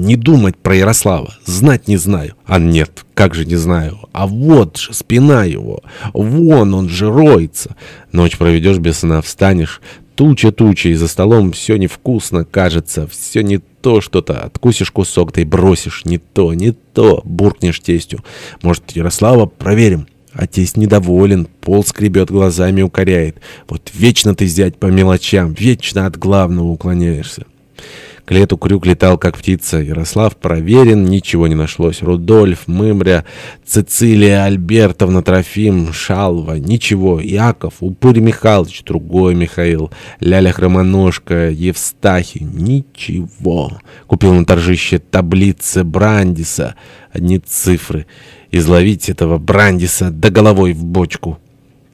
не думать про Ярослава, знать не знаю. А нет, как же не знаю. А вот же спина его, вон он же роется. Ночь проведешь без сна, встанешь, туча-туча, и за столом все невкусно кажется, все не то что-то. Откусишь кусок, да и бросишь, не то, не то, буркнешь тестю. Может, Ярослава проверим? А тесть недоволен, пол скребет глазами, укоряет. Вот вечно ты, зять, по мелочам, вечно от главного уклоняешься. К лету крюк летал, как птица. Ярослав проверен, ничего не нашлось. Рудольф, Мымря, Цицилия, Альбертовна, Трофим, Шалва, ничего. Яков, Упырь Михайлович, другой Михаил, Ляля Хромоножка, Евстахий, ничего. Купил на торжище таблицы Брандиса, одни цифры. Изловить этого Брандиса до головой в бочку.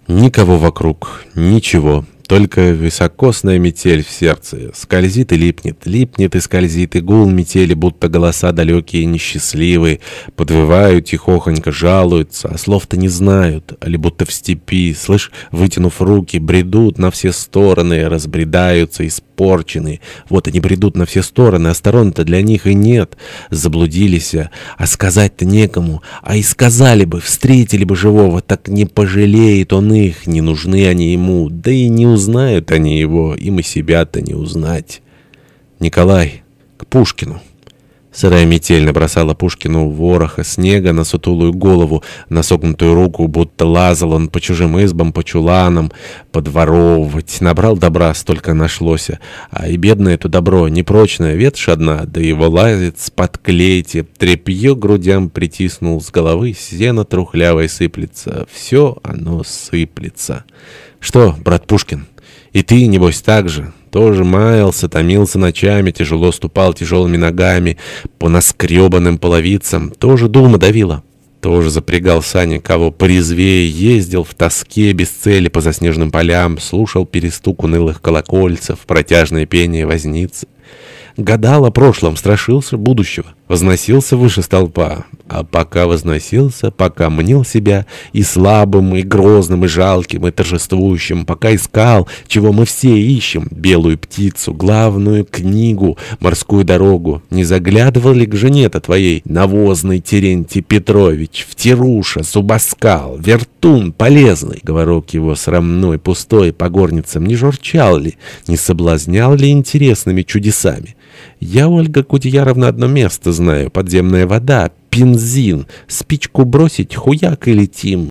Никого вокруг, ничего. Только високосная метель в сердце. Скользит и липнет, липнет и скользит, и гул метели, будто голоса далекие и несчастливые. Подвывают, тихохонько жалуются, а слов-то не знают, али будто в степи. Слышь, вытянув руки, бредут на все стороны, разбредаются, испорченные. Вот они бредут на все стороны, а сторон-то для них и нет. Заблудились, а сказать-то некому. А и сказали бы, встретили бы живого, так не пожалеет он их, не нужны они ему, да и не узнают они его, им и себя-то не узнать. Николай, к Пушкину. Сырая метель набросала Пушкину вороха снега на сутулую голову, на согнутую руку, будто лазал он по чужим избам, по чуланам, подворовывать. Набрал добра, столько нашлось, а и бедное это добро, непрочное, ветошь одна, да его лазит с-под клейти, тряпье грудям притиснул с головы, сено трухлявое сыплется, все оно сыплется. Что, брат Пушкин, и ты, небось, так же? Тоже маялся, томился ночами, тяжело ступал тяжелыми ногами по наскребанным половицам. Тоже дума давила. Тоже запрягал сани, кого порезвее, ездил в тоске без цели по заснеженным полям, слушал перестук унылых колокольцев, протяжное пение возницы. Гадал о прошлом, страшился будущего, возносился выше столпа. А пока возносился, пока мнил себя и слабым, и грозным, и жалким, и торжествующим, пока искал, чего мы все ищем, белую птицу, главную книгу, морскую дорогу, не заглядывал ли к жене-то твоей, навозный Терентий Петрович, Втируша, Зубаскал, Вертун, полезный? Говорок его срамной, пустой, по горницам не журчал ли, не соблазнял ли интересными чудесами? Я, Ольга Кудеяровна, одно место знаю, подземная вода, бензин, спичку бросить, хуяк и летим.